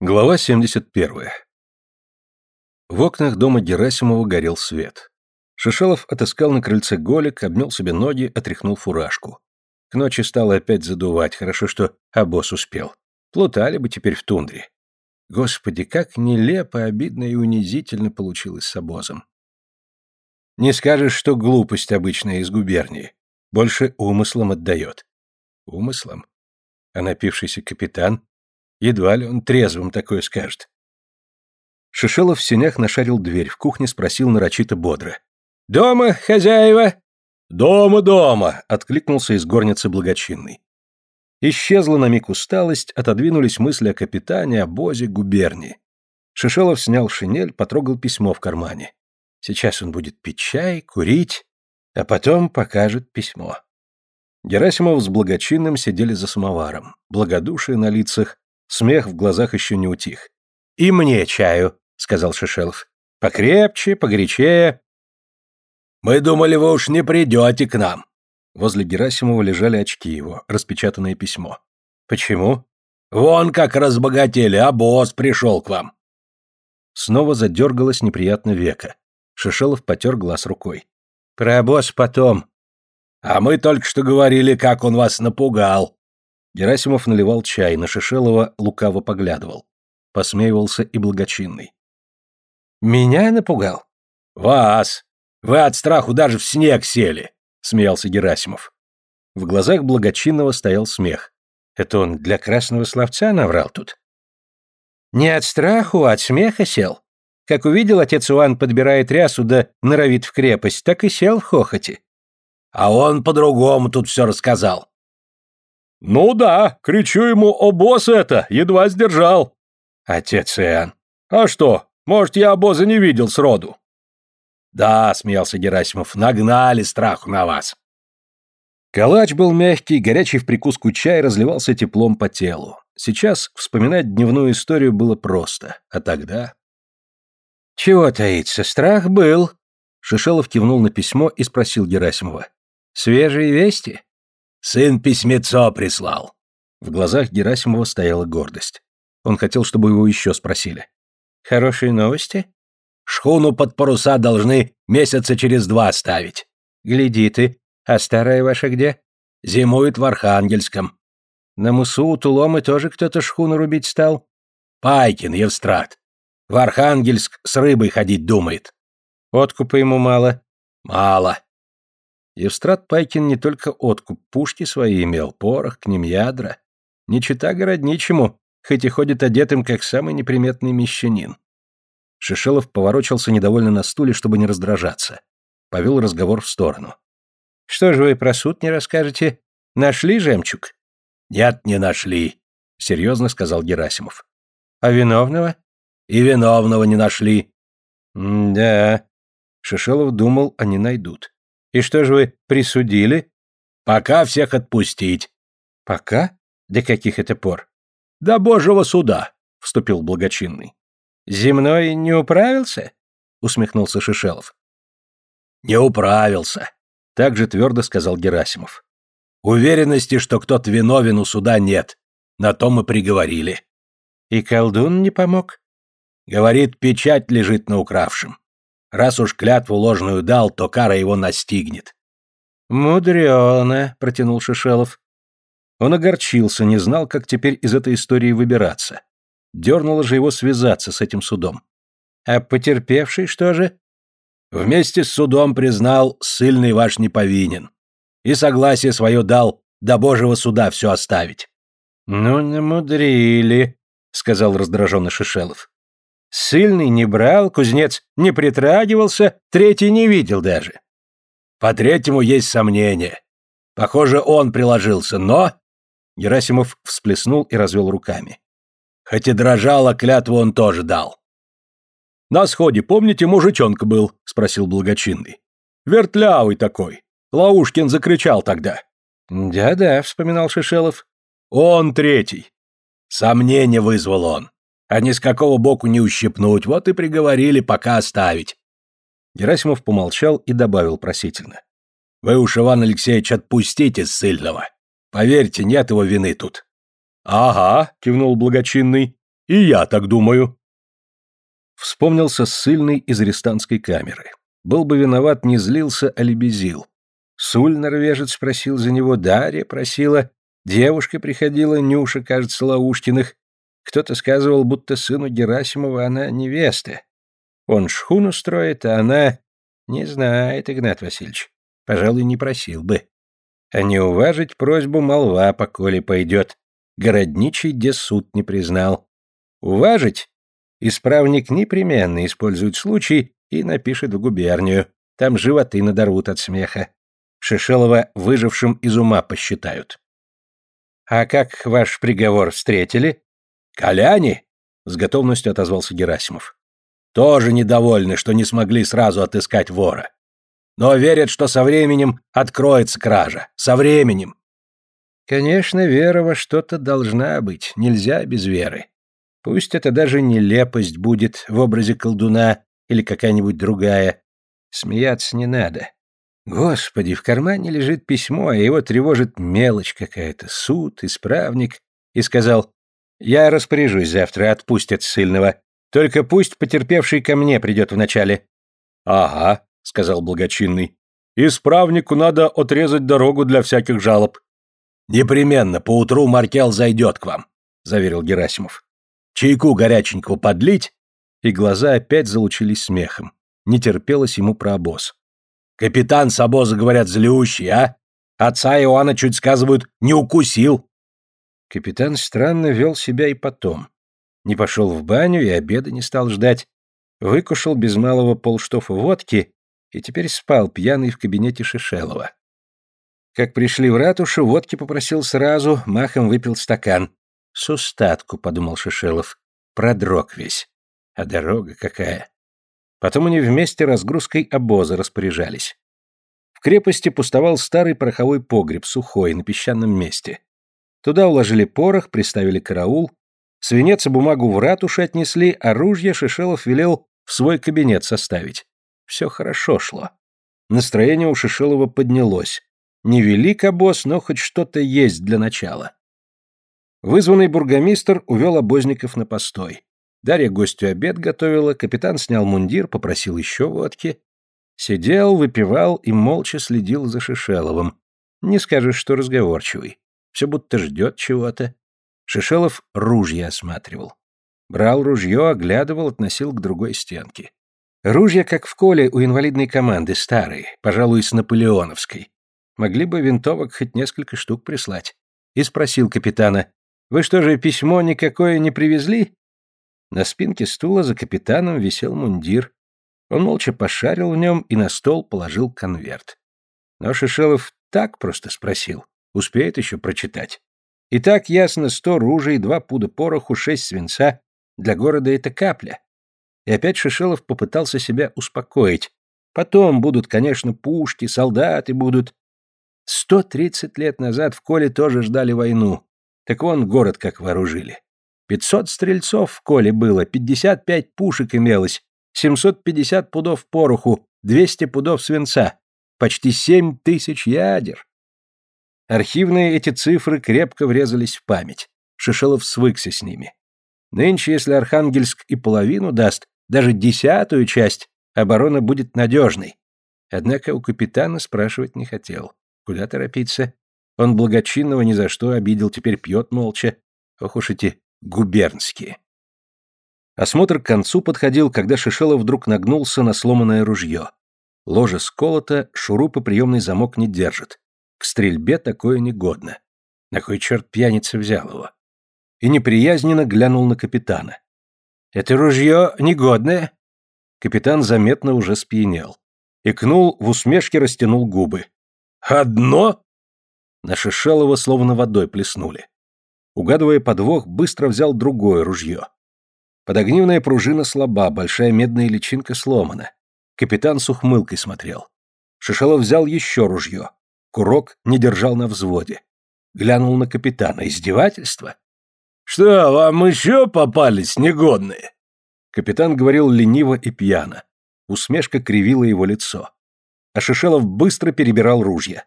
Глава 71. В окнах дома Герасимова горел свет. Шишелов отыскал на крыльце голик, обмел себе ноги, отряхнул фуражку. К ночи стало опять задувать, хорошо, что обоз успел. Плутали бы теперь в тундре. Господи, как нелепо, обидно и унизительно получилось с обозом. Не скажешь, что глупость обычная из губернии. Больше умыслом отдает. Умыслом? А напившийся капитан Едва ли он трезвым такое скажет. Шишелов в сенях нашарил дверь, в кухне спросил нарочито бодро. «Дома, хозяева?» «Дома, дома!» — откликнулся из горницы благочинный. Исчезла на миг усталость, отодвинулись мысли о капитане, о бозе, губернии. Шишелов снял шинель, потрогал письмо в кармане. Сейчас он будет пить чай, курить, а потом покажет письмо. Герасимов с благочинным сидели за самоваром. Благодушие на лицах, Смех в глазах еще не утих. «И мне чаю», — сказал Шишелов. «Покрепче, погорячее». «Мы думали, вы уж не придете к нам». Возле Герасимова лежали очки его, распечатанное письмо. «Почему?» «Вон как разбогатели, а босс пришел к вам». Снова задергалось неприятно века. Шишелов потер глаз рукой. «Про босс потом». «А мы только что говорили, как он вас напугал», Герасимов наливал чай, на Шишелова лукаво поглядывал. Посмеивался и благочинный. «Меня напугал?» «Вас! Вы от страху даже в снег сели!» — смеялся Герасимов. В глазах благочинного стоял смех. Это он для красного словца наврал тут? Не от страху, а от смеха сел. Как увидел, отец Иоанн подбирает рясу да норовит в крепость, так и сел в хохоте. А он по-другому тут все рассказал. «Ну да, кричу ему, о, босс это, едва сдержал». «Отец Иоанн». «А что, может, я обоза не видел сроду?» «Да», — смеялся Герасимов, — «нагнали страху на вас». Калач был мягкий, горячий в прикуску чай разливался теплом по телу. Сейчас вспоминать дневную историю было просто, а тогда... «Чего таится, страх был?» Шишелов кивнул на письмо и спросил Герасимова. «Свежие вести?» Сын письмецо прислал. В глазах Герасимова стояла гордость. Он хотел, чтобы его еще спросили. Хорошие новости? Шхуну под паруса должны месяца через два ставить. Гляди ты. А старая ваша где? Зимует в Архангельском. На мысу у Туломы тоже кто-то шхуну рубить стал? Пайкин, Евстрат. В Архангельск с рыбой ходить думает. Откупа ему мало? Мало. Евстрат Пайкин не только откуп пушки свои имел, порох, к ним ядра. Не чита городничему, хоть и ходит одетым, как самый неприметный мещанин. Шишелов поворочился недовольно на стуле, чтобы не раздражаться. Повел разговор в сторону. «Что же вы про суд не расскажете? Нашли жемчуг?» «Нет, не нашли», — серьезно сказал Герасимов. «А виновного?» «И виновного не нашли». «Да». Шишелов думал, они найдут. И что же вы присудили? Пока всех отпустить. Пока? До каких это пор? До Божьего суда, вступил благочинный. Земной не управился? Усмехнулся Шишелов. Не управился, так же твердо сказал Герасимов. Уверенности, что кто-то виновен у суда нет. На то мы приговорили. И колдун не помог? Говорит, печать лежит на укравшем. Раз уж клятву ложную дал, то кара его настигнет. «Мудрено», — протянул Шишелов. Он огорчился, не знал, как теперь из этой истории выбираться. Дернуло же его связаться с этим судом. «А потерпевший что же?» «Вместе с судом признал, ссыльный ваш не повинен. И согласие свое дал до Божьего суда все оставить». «Ну, намудрили», — сказал раздраженный Шишелов. Сыльный не брал, кузнец не притрагивался, третий не видел даже. По третьему есть сомнения. Похоже, он приложился, но... Герасимов всплеснул и развел руками. Хоть и дрожало, клятву он тоже дал. «На сходе, помните, мужичонка был?» — спросил благочинный. «Вертлявый такой. Лаушкин закричал тогда». «Да-да», — вспоминал Шишелов. «Он третий». Сомнение вызвал он а ни с какого боку не ущипнуть, вот и приговорили пока оставить. Герасимов помолчал и добавил просительно. Вы уж, Иван Алексеевич, отпустите ссыльного. Поверьте, нет его вины тут. Ага, кивнул благочинный. И я так думаю. Вспомнился ссыльный из арестантской камеры. Был бы виноват, не злился, а лебезил. Суль норвежец спросил за него, Дарья просила, девушка приходила, Нюша, кажется, Лаушкиных. Кто-то сказывал, будто сыну Герасимова она невеста. Он шхуну строит, а она... Не знает, Игнат Васильевич. Пожалуй, не просил бы. А не уважить просьбу молва, поколе пойдет. Городничий де суд не признал. Уважить? Исправник непременно использует случай и напишет в губернию. Там животы надорвут от смеха. Шишелова выжившим из ума посчитают. «А как ваш приговор встретили?» «Коляне?» — с готовностью отозвался Герасимов. «Тоже недовольны, что не смогли сразу отыскать вора. Но верят, что со временем откроется кража. Со временем». «Конечно, вера во что-то должна быть, нельзя без веры. Пусть это даже нелепость будет в образе колдуна или какая-нибудь другая. Смеяться не надо. Господи, в кармане лежит письмо, а его тревожит мелочь какая-то, суд, исправник. И сказал, я распоряжусь завтра, отпустят ссыльного. Только пусть потерпевший ко мне придет вначале. Ага, сказал благочинный. Исправнику надо отрезать дорогу для всяких жалоб. Непременно, поутру Маркел зайдет к вам, заверил Герасимов. Чайку горяченького подлить? И глаза опять залучились смехом. Не терпелось ему про обоз. Капитан с обоза, говорят, злющий, а? Отца Иоанна чуть сказывают, не укусил. Капитан странно вел себя и потом. Не пошел в баню и обеда не стал ждать. Выкушал без малого полштофа водки и теперь спал пьяный в кабинете Шишелова. Как пришли в ратушу, водки попросил сразу, махом выпил стакан. «С устатку», — подумал Шишелов, — продрог весь. А дорога какая. Потом они вместе разгрузкой обоза распоряжались. В крепости пустовал старый пороховой погреб, сухой, на песчаном месте. Туда уложили порох, приставили караул, свинец и бумагу в ратуше отнесли, а ружья Шишелов велел в свой кабинет составить. Все хорошо шло. Настроение у Шишелова поднялось. Не велик обоз, но хоть что-то есть для начала. Вызванный бургомистр увел обозников на постой. Дарья гостю обед готовила, капитан снял мундир, попросил еще водки. Сидел, выпивал и молча следил за Шишеловым. Не скажешь, что разговорчивый. Все будто ждет чего-то. Шишелов ружья осматривал. Брал ружье, оглядывал, относил к другой стенке. Ружья, как в коле у инвалидной команды, старые, пожалуй, с наполеоновской. Могли бы винтовок хоть несколько штук прислать. И спросил капитана, «Вы что же, письмо никакое не привезли?» На спинке стула за капитаном висел мундир. Он молча пошарил в нем и на стол положил конверт. Но Шишелов так просто спросил. Успеет еще прочитать. И так ясно сто ружей, два пуда пороху, шесть свинца. Для города это капля. И опять Шишелов попытался себя успокоить. Потом будут, конечно, пушки, солдаты будут. Сто тридцать лет назад в Коле тоже ждали войну. Так вон город как вооружили. Пятьсот стрельцов в коле было, пятьдесят пять пушек имелось, семьсот пятьдесят пудов пороху, двести пудов свинца, почти семь тысяч ядер. Архивные эти цифры крепко врезались в память. Шишелов свыкся с ними. Нынче, если Архангельск и половину даст, даже десятую часть, оборона будет надежной. Однако у капитана спрашивать не хотел. Куда торопиться? Он благочинного ни за что обидел, теперь пьет молча. Ох уж эти губернские. Осмотр к концу подходил, когда Шишелов вдруг нагнулся на сломанное ружье. Ложе сколото, шурупы приемный замок не держит. К стрельбе такое негодно. На кой черт пьяница взял его? И неприязненно глянул на капитана. «Это ружье негодное?» Капитан заметно уже спьянел. Икнул, в усмешке растянул губы. «Одно?» На Шишелова словно водой плеснули. Угадывая подвох, быстро взял другое ружье. Подогнивная пружина слаба, большая медная личинка сломана. Капитан с ухмылкой смотрел. Шишелов взял еще ружье. Курок не держал на взводе. Глянул на капитана. Издевательство? «Что, вам еще попались негодные?» Капитан говорил лениво и пьяно. Усмешка кривила его лицо. А Шишелов быстро перебирал ружья.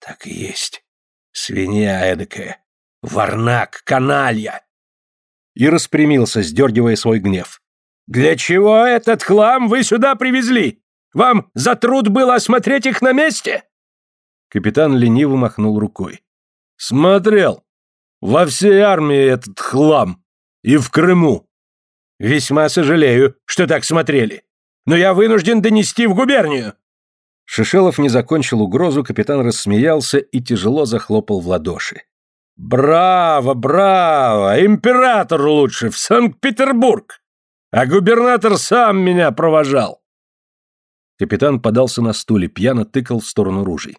«Так и есть. Свинья эдакая. Варнак, каналья. и распрямился, сдергивая свой гнев. «Для чего этот хлам вы сюда привезли? Вам за труд было осмотреть их на месте?» Капитан лениво махнул рукой. «Смотрел. Во всей армии этот хлам. И в Крыму». «Весьма сожалею, что так смотрели. Но я вынужден донести в губернию». Шишелов не закончил угрозу, капитан рассмеялся и тяжело захлопал в ладоши. «Браво, браво! Император лучше, в Санкт-Петербург! А губернатор сам меня провожал!» Капитан подался на стуле, пьяно тыкал в сторону ружей.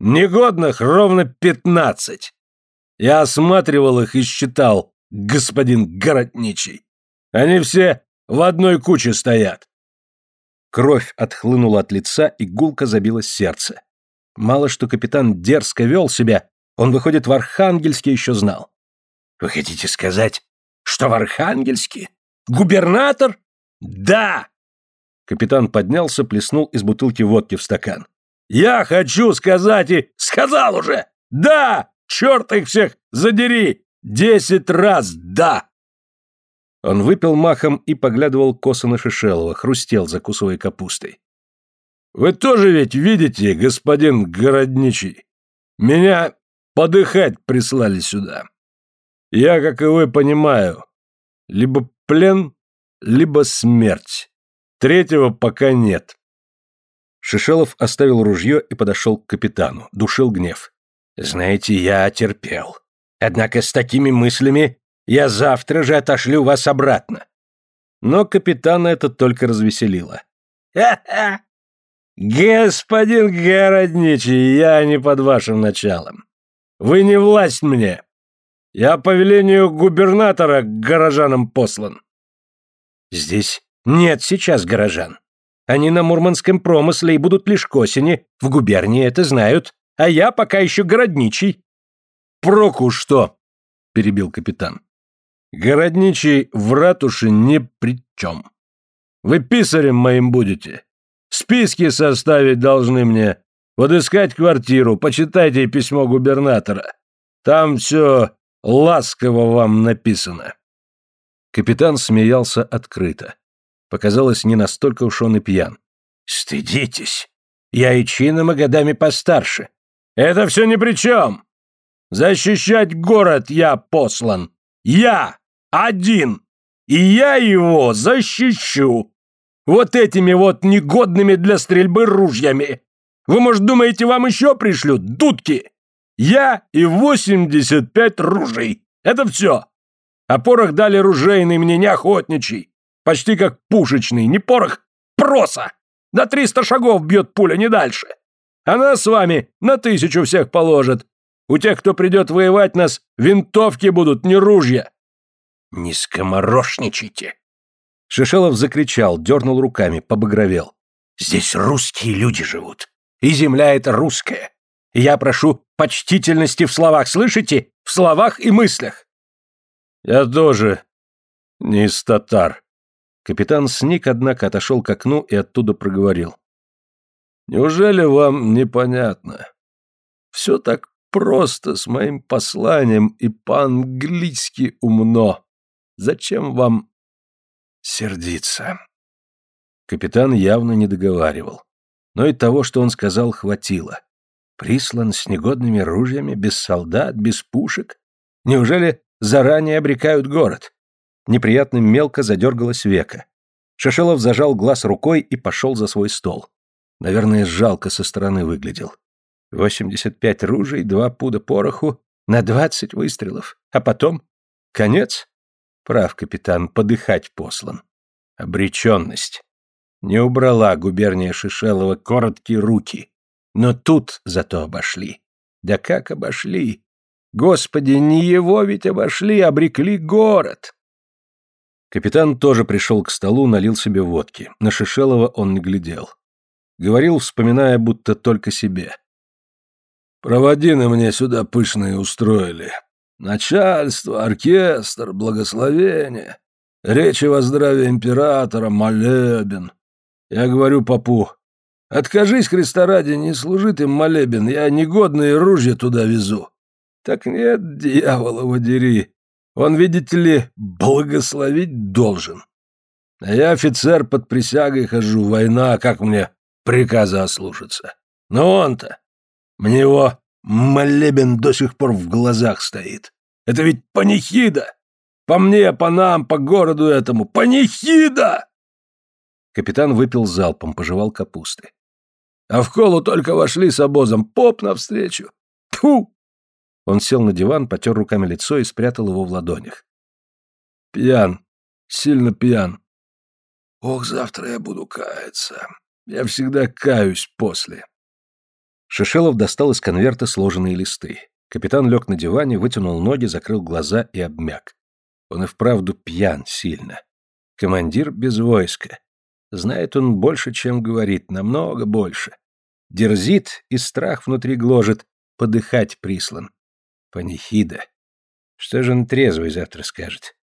«Негодных ровно пятнадцать. Я осматривал их и считал, господин городничий. Они все в одной куче стоят. Кровь отхлынула от лица, и гулко забилось сердце. Мало что капитан дерзко вел себя, он, выходит, в Архангельске еще знал. «Вы хотите сказать, что в Архангельске? Губернатор? Да!» Капитан поднялся, плеснул из бутылки водки в стакан. «Я хочу сказать и сказал уже! Да! Черт их всех задери! Десять раз да!» Он выпил махом и поглядывал косо на Шишелова, хрустел, закусывая капустой. «Вы тоже ведь видите, господин городничий? Меня подыхать прислали сюда. Я, как и вы, понимаю, либо плен, либо смерть. Третьего пока нет». Шишелов оставил ружье и подошел к капитану, душил гнев. «Знаете, я терпел. Однако с такими мыслями я завтра же отошлю вас обратно. Но капитана это только развеселило. Ха-ха! Господин городничий, я не под вашим началом. Вы не власть мне. Я по велению губернатора к горожанам послан. Здесь нет сейчас горожан. Они на мурманском промысле и будут лишь к осени, в губернии это знают, а я пока еще городничий. Проку что? перебил капитан. Городничий в ратуше ни при чем. Вы писарем моим будете. Списки составить должны мне. Подыскать квартиру, почитайте письмо губернатора. Там все ласково вам написано. Капитан смеялся открыто. Показалось, не настолько уж он и пьян. «Стыдитесь! Я и чином и годами постарше. Это все ни при чем! Защищать город я послан! Я! Один! И я его защищу! Вот этими вот негодными для стрельбы ружьями! Вы, может, думаете, вам еще пришлют? Дудки! Я и 85 ружей! Это все! Порох дали ружейный мне не охотничий. Почти как пушечный, не порох, проса! До 300 шагов бьет пуля, не дальше. Она с вами на тысячу всех положит. У тех, кто придет воевать нас, винтовки будут, не ружья. «Не скоморошничайте!» Шишелов закричал, дернул руками, побагровел. «Здесь русские люди живут, и земля эта русская. я прошу почтительности в словах, слышите? В словах и мыслях!» «Я тоже не из татар». Капитан сник, однако, отошел к окну и оттуда проговорил. «Неужели вам непонятно? Все так просто с моим посланием и по-английски умно. Зачем вам сердиться?» Капитан явно не договаривал. Но и того, что он сказал, хватило. Прислан с негодными ружьями, без солдат, без пушек? Неужели заранее обрекают город? Неприятно мелко задергалось века. Шашелов зажал глаз рукой и пошел за свой стол. Наверное, жалко со стороны выглядел. Восемьдесят пять ружей, два пуда пороху на двадцать выстрелов. А потом? Конец? Прав, капитан, подыхать послан. Обреченность. Не убрала губерния Шишелова короткие руки. Но тут зато обошли. Да как обошли? Господи, не его ведь обошли, обрекли город. Капитан тоже пришел к столу, налил себе водки. На Шишелова он не глядел. Говорил, вспоминая, будто только себе. «Проводины мне сюда пышные устроили. Начальство, оркестр, благословение, речи во здравие императора, молебен. Я говорю попу, откажись, Христа ради, не служит им молебен, я негодные ружья туда везу. Так нет, дьявола дери, Он, видите ли, благословить должен. А я офицер под присягой хожу, война, как мне приказа ослушаться. Но он-то, мне его молебен до сих пор в глазах стоит. Это ведь панихида! По мне, по нам, по городу этому, панихида!» Капитан выпил залпом, пожевал капусты. «А в колу только вошли с обозом, поп навстречу. Тьфу!» Он сел на диван, потер руками лицо и спрятал его в ладонях. «Пьян, сильно пьян. Ох, завтра я буду каяться. Я всегда каюсь после». Шишелов достал из конверта сложенные листы. Капитан лег на диване, вытянул ноги, закрыл глаза и обмяк. Он и вправду пьян сильно. Командир без войска. Знает он больше, чем говорит, намного больше. Дерзит и страх внутри гложет, подыхать прислан. Панихида. Что же он трезвый завтра скажет?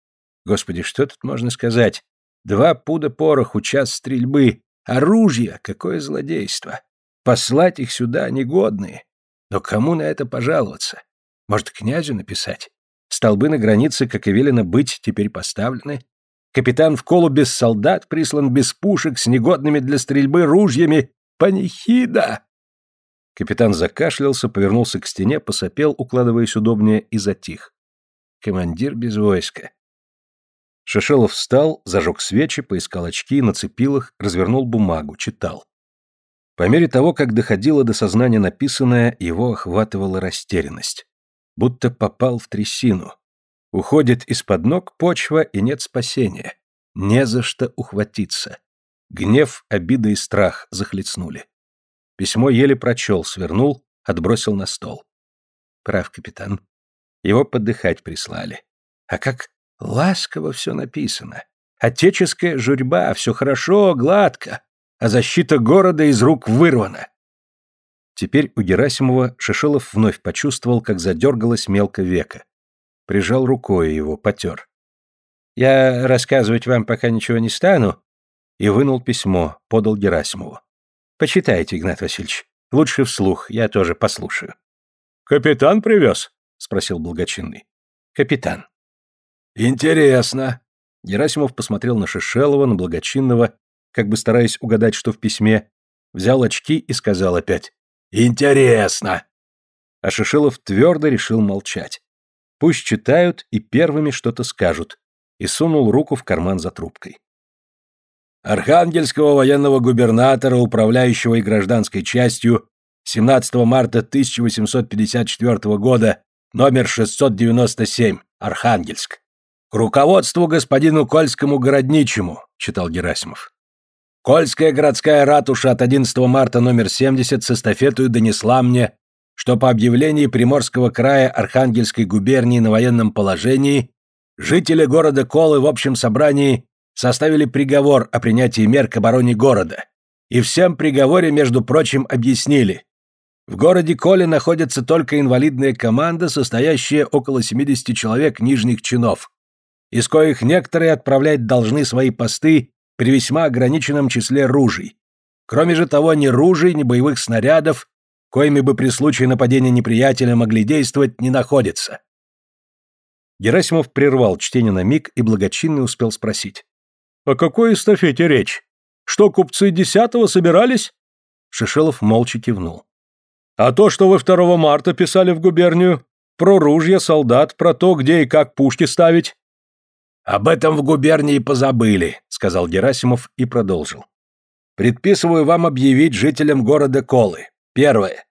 Господи, что тут можно сказать? Два пуда пороху, час стрельбы, оружие, какое злодейство. Послать их сюда негодные. Но кому на это пожаловаться? Может, князю написать? Столбы на границе, как и велено быть, теперь поставлены. Капитан в колу без солдат прислан без пушек, с негодными для стрельбы ружьями. Панихида! Капитан закашлялся, повернулся к стене, посопел, укладываясь удобнее, и затих. Командир без войска. Шишелов встал, зажег свечи, поискал очки, нацепил их, развернул бумагу, читал. По мере того, как доходило до сознания написанное, его охватывала растерянность. Будто попал в трясину. Уходит из-под ног почва, и нет спасения. Не за что ухватиться. Гнев, обида и страх захлестнули. Письмо еле прочел, свернул, отбросил на стол. Прав, капитан. Его подыхать прислали. А как ласково все написано. Отеческая журьба, все хорошо, гладко, а защита города из рук вырвана. Теперь у Герасимова Шишелов вновь почувствовал, как задергалось мелко века. Прижал рукой его, потер. «Я рассказывать вам пока ничего не стану», и вынул письмо, подал Герасимову. Почитайте, Игнат Васильевич. Лучше вслух, я тоже послушаю. Капитан привез? Спросил благочинный. Капитан. Интересно. Герасимов посмотрел на Шишелова, на благочинного, как бы стараясь угадать, что в письме, взял очки и сказал опять «Интересно!». А Шишелов твердо решил молчать. Пусть читают и первыми что-то скажут, и сунул руку в карман за трубкой. Архангельского военного губернатора, управляющего и гражданской частью, 17 марта 1854 года, номер 697, Архангельск. К руководству господину Кольскому городничему, читал Герасимов. Кольская городская ратуша от 11 марта номер 70 с эстафетою донесла мне, что по объявлении Приморского края Архангельской губернии на военном положении жители города Колы в общем собрании составили приговор о принятии мер к обороне города. И всем приговоре, между прочим, объяснили. В городе Коле находится только инвалидная команда, состоящая около 70 человек нижних чинов, из коих некоторые отправлять должны свои посты при весьма ограниченном числе ружей. Кроме же того, ни ружей, ни боевых снарядов, коими бы при случае нападения неприятеля могли действовать, не находится. Герасимов прервал чтение на миг и благочинный успел спросить. «О какой эстафете речь? Что, купцы десятого собирались?» Шишелов молча кивнул. «А то, что вы 2 марта писали в губернию? Про ружья, солдат, про то, где и как пушки ставить?» «Об этом в губернии позабыли», — сказал Герасимов и продолжил. «Предписываю вам объявить жителям города Колы. Первое.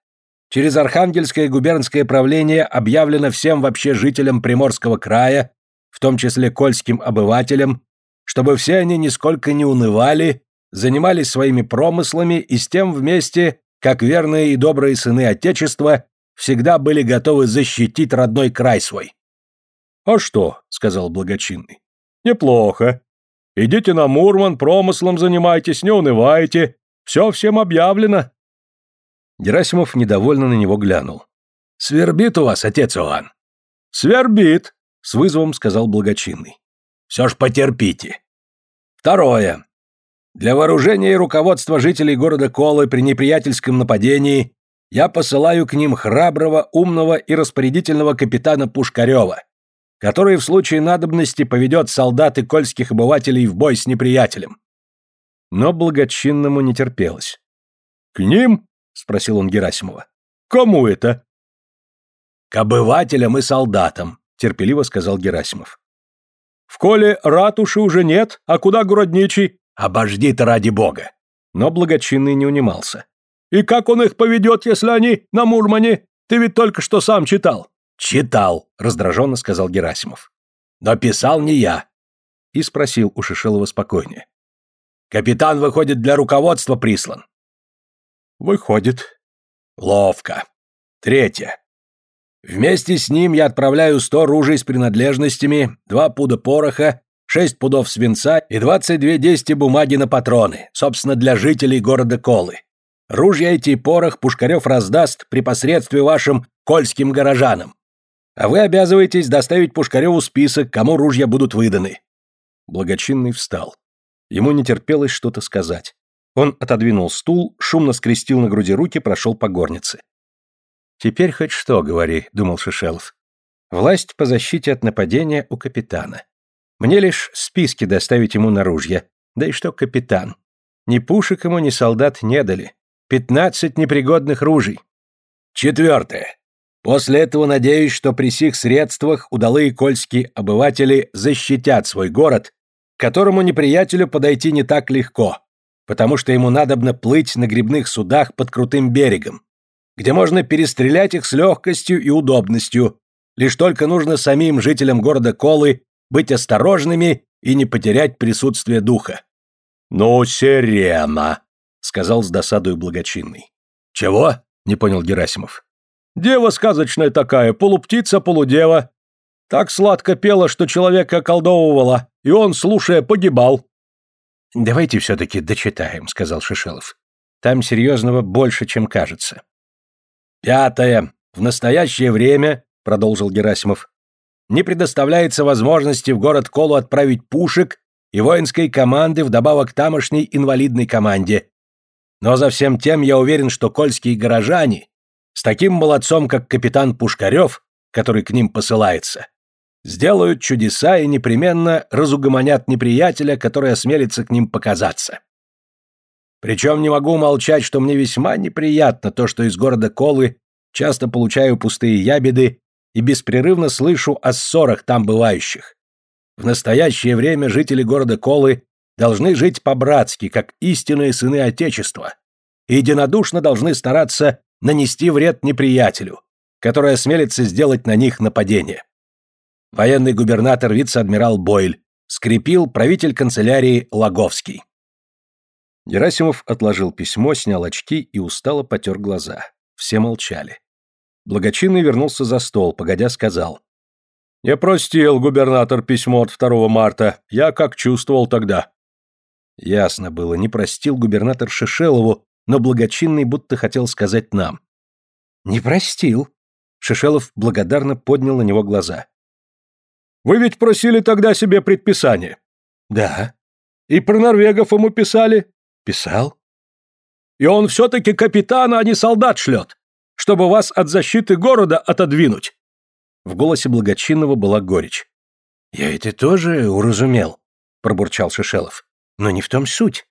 Через Архангельское губернское правление объявлено всем вообще жителям Приморского края, в том числе кольским обывателям, чтобы все они нисколько не унывали, занимались своими промыслами и с тем вместе, как верные и добрые сыны Отечества, всегда были готовы защитить родной край свой. «А что?» — сказал благочинный. «Неплохо. Идите на Мурман, промыслом занимайтесь, не унывайте. Все всем объявлено». Герасимов недовольно на него глянул. «Свербит у вас, отец Иоанн?» «Свербит», — с вызовом сказал благочинный. Все ж потерпите. Второе. Для вооружения и руководства жителей города Колы при неприятельском нападении я посылаю к ним храброго, умного и распорядительного капитана Пушкарева, который в случае надобности поведет солдат и кольских обывателей в бой с неприятелем. Но благочинному не терпелось. «К ним?» — спросил он Герасимова. «Кому это?» «К обывателям и солдатам», — терпеливо сказал Герасимов. «В коле ратуши уже нет, а куда городничий?» «Обожди ты ради бога!» Но благочинный не унимался. «И как он их поведет, если они на Мурмане? Ты ведь только что сам читал». «Читал», — раздраженно сказал Герасимов. «Но писал не я». И спросил у Шишелова спокойнее. «Капитан, выходит, для руководства прислан?» «Выходит». «Ловко. Третье. Вместе с ним я отправляю сто ружей с принадлежностями, два пуда пороха, шесть пудов свинца и двадцать две десяти бумаги на патроны, собственно, для жителей города Колы. Ружья эти и порох Пушкарев раздаст при посредстве вашим кольским горожанам. А вы обязываетесь доставить Пушкареву список, кому ружья будут выданы». Благочинный встал. Ему не терпелось что-то сказать. Он отодвинул стул, шумно скрестил на груди руки, прошел по горнице. «Теперь хоть что, говори», — думал Шишелов. «Власть по защите от нападения у капитана. Мне лишь списки доставить ему на ружья. Да и что капитан? Ни пушек ему, ни солдат не дали. Пятнадцать непригодных ружей». Четвертое. После этого надеюсь, что при сих средствах удалые кольские обыватели защитят свой город, к которому неприятелю подойти не так легко, потому что ему надобно плыть на грибных судах под крутым берегом, где можно перестрелять их с легкостью и удобностью, лишь только нужно самим жителям города Колы быть осторожными и не потерять присутствие духа. «Ну, сирена!» — сказал с досадой благочинный. «Чего?» — не понял Герасимов. Дева сказочная такая, полуптица, полудева. Так сладко пела, что человека околдовывала, и он, слушая, погибал. «Давайте все-таки дочитаем», — сказал Шишелов. «Там серьезного больше, чем кажется». «Пятое. В настоящее время», — продолжил Герасимов, «не предоставляется возможности в город Колу отправить пушек и воинской команды вдобавок тамошней инвалидной команде. Но за всем тем я уверен, что кольские горожане с таким молодцом, как капитан Пушкарев, который к ним посылается, сделают чудеса и непременно разугомонят неприятеля, который осмелится к ним показаться. Причем не могу молчать, что мне весьма неприятно то, что из города Колы часто получаю пустые ябеды и беспрерывно слышу о ссорах там бывающих. В настоящее время жители города Колы должны жить по-братски, как истинные сыны Отечества, и единодушно должны стараться нанести вред неприятелю, который осмелится сделать на них нападение. Военный губернатор вице-адмирал Бойль, скрепил правитель канцелярии Лаговский. Герасимов отложил письмо, снял очки и устало потер глаза. Все молчали. Благочинный вернулся за стол, погодя сказал. «Я простил, губернатор, письмо от 2 марта. Я как чувствовал тогда». Ясно было, не простил губернатор Шишелову, но благочинный будто хотел сказать нам. «Не простил». Шишелов благодарно поднял на него глаза. «Вы ведь просили тогда себе предписание?» «Да». «И про норвегов ему писали?» «Писал». «И он все-таки капитана, а не солдат шлет, чтобы вас от защиты города отодвинуть». В голосе благочинного была горечь. «Я это тоже уразумел», — пробурчал Шишелов. «Но не в том суть.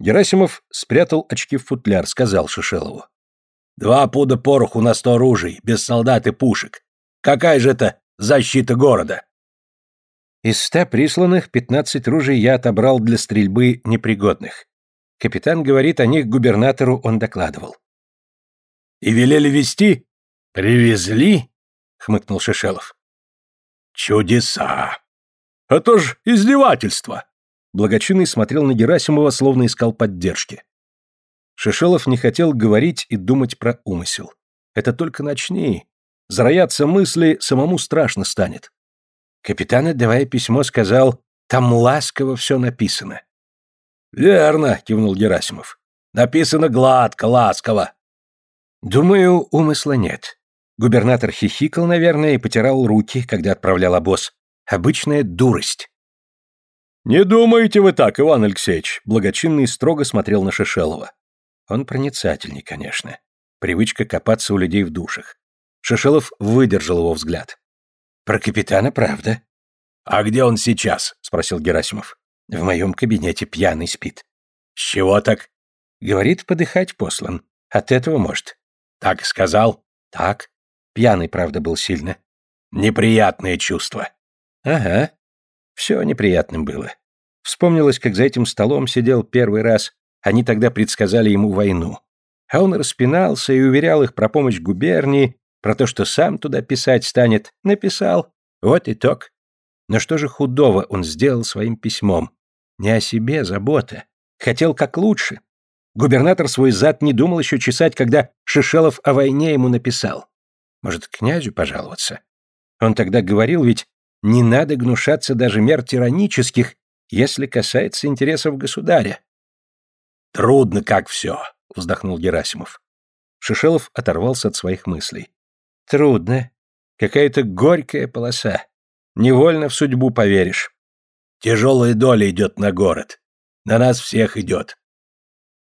Герасимов спрятал очки в футляр, сказал Шишелову. «Два пуда пороху на сто оружий, без солдат и пушек. Какая же это защита города?» Из ста присланных пятнадцать ружей я отобрал для стрельбы непригодных. Капитан говорит, о них губернатору он докладывал. «И велели вести?» «Привезли?» — хмыкнул Шишелов. «Чудеса!» «Это ж издевательство!» Благочинный смотрел на Герасимова, словно искал поддержки. Шишелов не хотел говорить и думать про умысел. Это только начни. Зароятся мысли, самому страшно станет. Капитан, отдавая письмо, сказал, там ласково все написано. «Верно», — кивнул Герасимов. «Написано гладко, ласково». «Думаю, умысла нет. Губернатор хихикал, наверное, и потирал руки, когда отправлял обоз. Обычная дурость. «Не думаете вы так, Иван Алексеевич?» Благочинный строго смотрел на Шишелова. Он проницательней, конечно. Привычка копаться у людей в душах. Шишелов выдержал его взгляд. Про капитана правда. А где он сейчас? спросил Герасимов. В моем кабинете пьяный спит. С чего так? Говорит, подыхать послан. От этого может. Так сказал? Так. Пьяный, правда, был сильно. Неприятные чувства. Ага. Все неприятным было. Вспомнилось, как за этим столом сидел первый раз. Они тогда предсказали ему войну. А он распинался и уверял их про помощь губернии, про то, что сам туда писать станет. Написал. Вот итог. Но что же худого он сделал своим письмом? Не о себе забота. Хотел как лучше. Губернатор свой зад не думал еще чесать, когда Шишелов о войне ему написал. Может, князю пожаловаться? Он тогда говорил ведь, не надо гнушаться даже мер тиранических, если касается интересов государя. Трудно как все, вздохнул Герасимов. Шишелов оторвался от своих мыслей. Трудно. Какая-то горькая полоса. Невольно в судьбу поверишь. Тяжелая доля идет на город. На нас всех идет.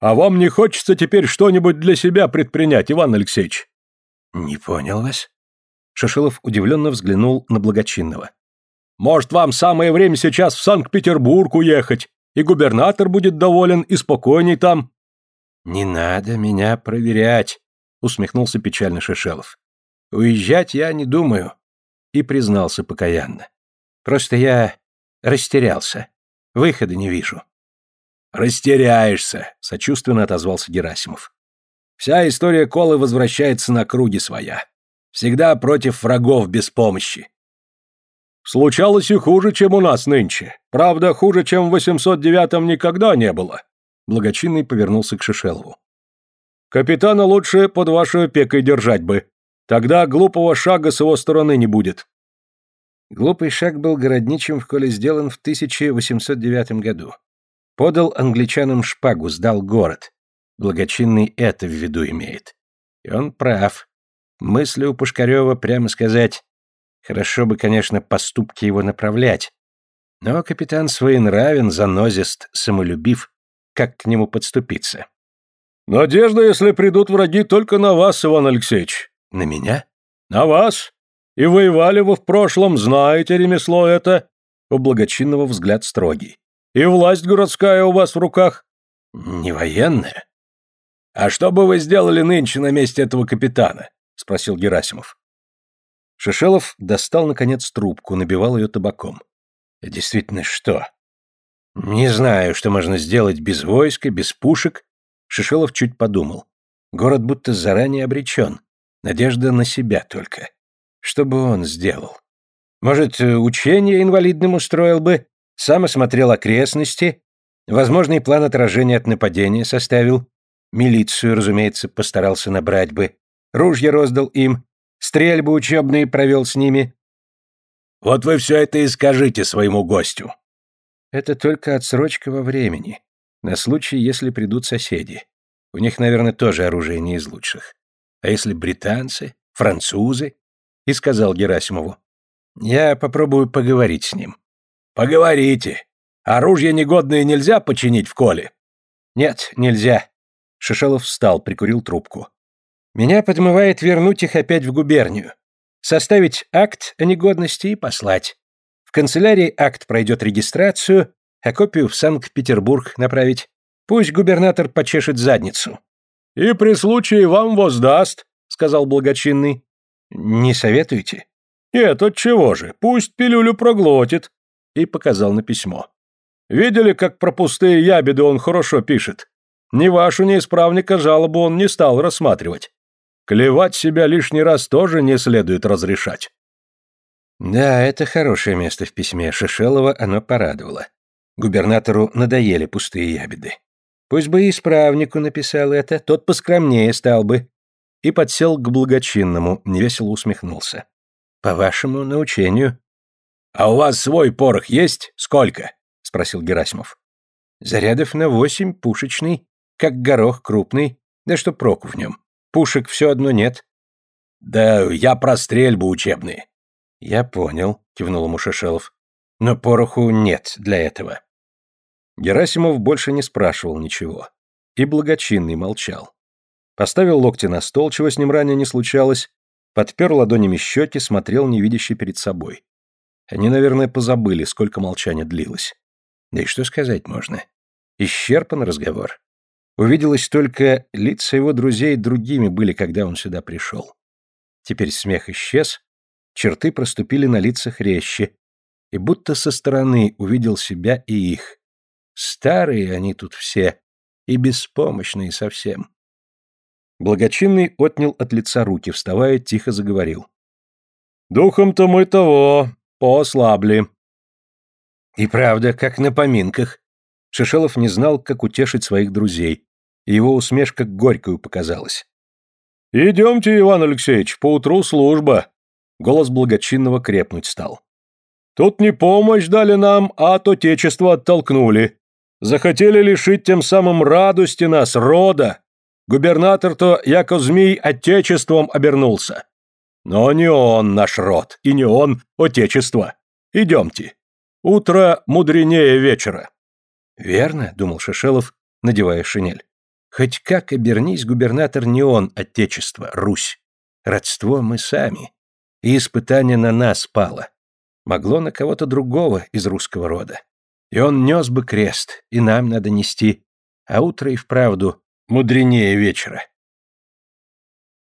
А вам не хочется теперь что-нибудь для себя предпринять, Иван Алексеевич? Не понял вас. Шишилов удивленно взглянул на благочинного. Может, вам самое время сейчас в Санкт-Петербург уехать, и губернатор будет доволен и спокойней там. Не надо меня проверять, усмехнулся печально Шишелов. Уезжать я не думаю. И признался покаянно. Просто я растерялся. Выхода не вижу. Растеряешься, сочувственно отозвался Герасимов. Вся история Колы возвращается на круги своя. Всегда против врагов без помощи. Случалось и хуже, чем у нас нынче. Правда, хуже, чем в 809-м никогда не было. Благочинный повернулся к Шишелову. Капитана лучше под вашей опекой держать бы. Тогда глупого шага с его стороны не будет. Глупый шаг был городничим в коле сделан в 1809 году. Подал англичанам шпагу, сдал город. Благочинный это в виду имеет. И он прав. Мысли у Пушкарева, прямо сказать, хорошо бы, конечно, поступки его направлять. Но капитан своенравен, занозист, самолюбив. Как к нему подступиться? «Надежда, если придут враги, только на вас, Иван Алексеевич». «На меня?» «На вас. И воевали вы в прошлом, знаете ремесло это». У благочинного взгляд строгий. «И власть городская у вас в руках?» «Не военная». «А что бы вы сделали нынче на месте этого капитана?» — спросил Герасимов. Шишелов достал, наконец, трубку, набивал ее табаком. «Действительно, что?» «Не знаю, что можно сделать без войска, без пушек». Шишелов чуть подумал. Город будто заранее обречен. Надежда на себя только. Что бы он сделал? Может, учение инвалидным устроил бы? Сам осмотрел окрестности? Возможный план отражения от нападения составил? Милицию, разумеется, постарался набрать бы. Ружья роздал им. Стрельбы учебные провел с ними. Вот вы все это и скажите своему гостю. Это только отсрочка во времени. На случай, если придут соседи. У них, наверное, тоже оружие не из лучших. А если британцы, французы? И сказал Герасимову. Я попробую поговорить с ним. Поговорите. Оружие негодное нельзя починить в коле? Нет, нельзя. Шишелов встал, прикурил трубку. Меня подмывает вернуть их опять в губернию. Составить акт о негодности и послать. В канцелярии акт пройдет регистрацию, а копию в Санкт-Петербург направить. Пусть губернатор почешет задницу. «И при случае вам воздаст», — сказал благочинный. «Не советуете?» «Нет, отчего же, пусть пилюлю проглотит», — и показал на письмо. «Видели, как про пустые ябеды он хорошо пишет? Ни вашу, ни исправника жалобу он не стал рассматривать. Клевать себя лишний раз тоже не следует разрешать. Да, это хорошее место в письме Шишелова, оно порадовало. Губернатору надоели пустые ябеды. Пусть бы и исправнику написал это, тот поскромнее стал бы. И подсел к благочинному, невесело усмехнулся. По вашему научению. А у вас свой порох есть? Сколько? спросил Герасимов. Зарядов на восемь, пушечный, как горох крупный, да что проку в нем. Пушек все одно нет. Да я про стрельбы учебные. Я понял, кивнул ему Шишелов. Но пороху нет для этого. Герасимов больше не спрашивал ничего. И благочинный молчал. Поставил локти на стол, чего с ним ранее не случалось, Подпер ладонями щеки, смотрел невидяще перед собой. Они, наверное, позабыли, сколько молчания длилось. Да и что сказать можно? Исчерпан разговор. Увиделось только, лица его друзей другими были, когда он сюда пришел. Теперь смех исчез, черты проступили на лицах резче, и будто со стороны увидел себя и их. Старые они тут все, и беспомощные совсем. Благочинный отнял от лица руки, вставая, тихо заговорил. «Духом-то мы того, послабли». И правда, как на поминках. Шишелов не знал, как утешить своих друзей, и его усмешка горькую показалась. «Идемте, Иван Алексеевич, поутру служба». Голос благочинного крепнуть стал. «Тут не помощь дали нам, а от отечества оттолкнули. Захотели лишить тем самым радости нас, рода. Губернатор-то, яко змей, отечеством обернулся. Но не он наш род, и не он отечество. Идемте. Утро мудренее вечера». «Верно», — думал Шишелов, надевая шинель. Хоть как обернись, губернатор не он, отечество, Русь. Родство мы сами. И испытание на нас пало. Могло на кого-то другого из русского рода. И он нес бы крест, и нам надо нести. А утро и вправду мудренее вечера.